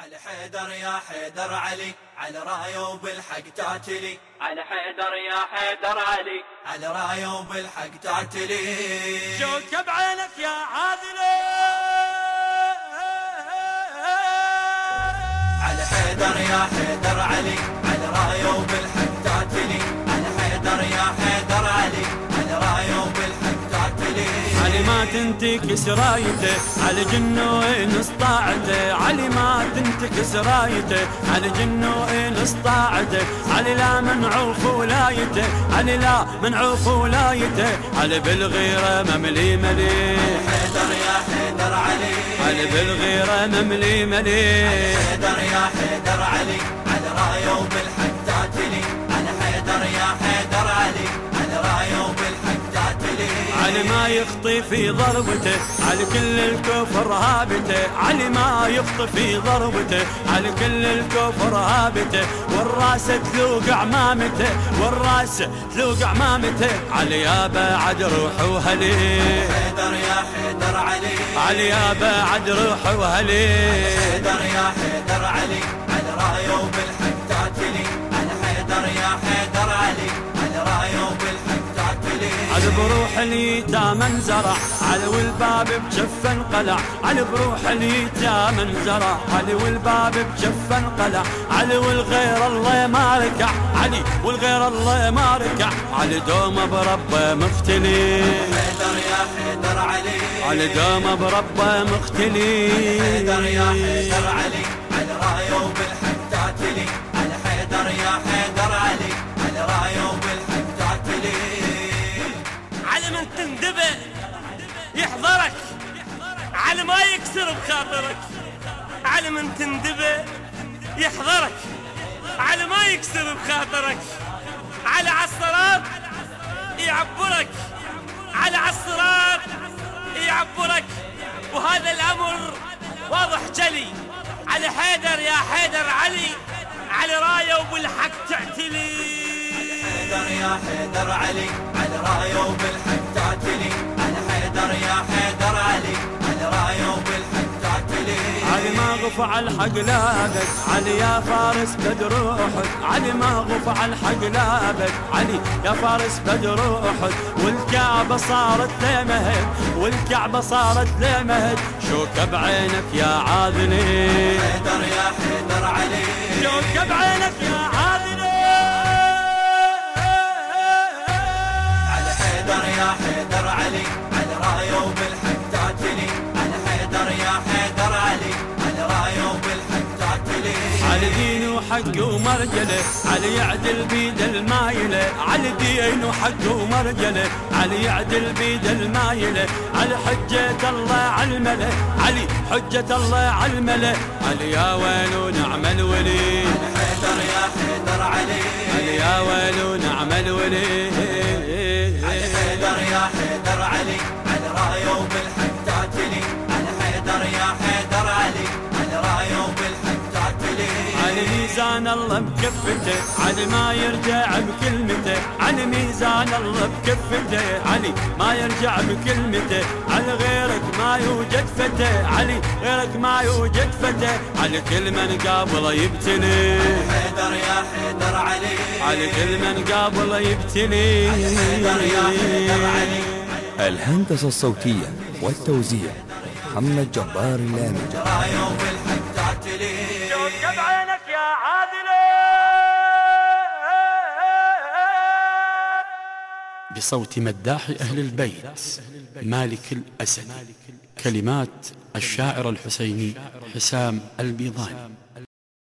على حيدر يا حيدر علي على رايه وبالحق تاتلي على حيدر يا حيدر علي. على رايه وبالحق تاتلي شوك بعينك يا عادلي على حيدر يا حيدر علي على رايه وبالحق تاتلي على حيدر يا حيدر علي ما تنتك سرايته على جنو ان استطاعته علي ما تنتك سرايته على جنو ان استطاعته علي لا منعوف ولايته علي لا منعوف ولايته علي بالغيرة مملي ملي. حيدر يا حيدر علي. علي بالغيرة مملي ملي. حيدر يا حيدر علي. ما يخطي في ضربته على كل الكفر هابته. علي ما يخطي في ضربته على كل الكفر هابته. والراس تلوق عمامته والراس تلوق عمامته. علي يا بعد روح وهلي. حيدر يا حيدر علي. علي يا بعد روح وهلي. حيدر يا حيدر علي على رأيه وبالحق تاتلي على حيدر يا حيدر علي. على بروح اليتامى زرع على والباب بجف انقلع. على بروح اليتامى زرع علي والباب بجف انقلع. علي والغير الله ما ركع. علي والغير الله ما ركع. علي دوم بربه مختلي حيدر يا حيدر علي. علي دوم بربه مختلي حيدر يا حيدر علي ما يكسر بخاطرك. علي من تندبه يحضرك. علي ما يكسر بخاطرك. علي عالصراط يعبرك. علي عالصراط يعبرك. وهذا الأمر واضح جلي. علي حيدر يا حيدر علي. علي راية وبالحق تعتلي. حيدر يا حيدر علي. على راية وبالحق تاتلي غفع الحق لابد. علي يا فارس بدر أحد. علي ما غفع الحق لابد. علي يا فارس بدر أحد. والكعبة صارت لمهد والكعبة صارت لمهد شوك بعينك يا عاذلي. حيدر يا حيدر علي. شوك بعينك يا عاذلي. على حيدر يا حيدر علي. وحق ومرجله علي يعدل بيد المايلة على دين وحق ومرجله علي يعدل بيد المايلة على حجة الله على الملأ علي حجة الله على الملأ. علي يا ويل ونعم الولي. حيدر يا حيدر علي. علي يا ويل ونعم الولي. ميزان الله بكفته. علي ما يرجع بكلمته. على ميزان الله بكفته. علي ما يرجع بكلمته. على غيرك ما يوجد فتى علي غيرك ما يوجد فتى على كل من قابله يبتلي. حيدر يا حيدر علي. على كل من قابله يبتلي. حيدر يا حيدر علي. الهندسة الصوتية والتوزيع محمد جبار اللامجي بصوت مداح أهل البيت مالك الأسد. كلمات الشاعر الحسيني حسام البيضاني.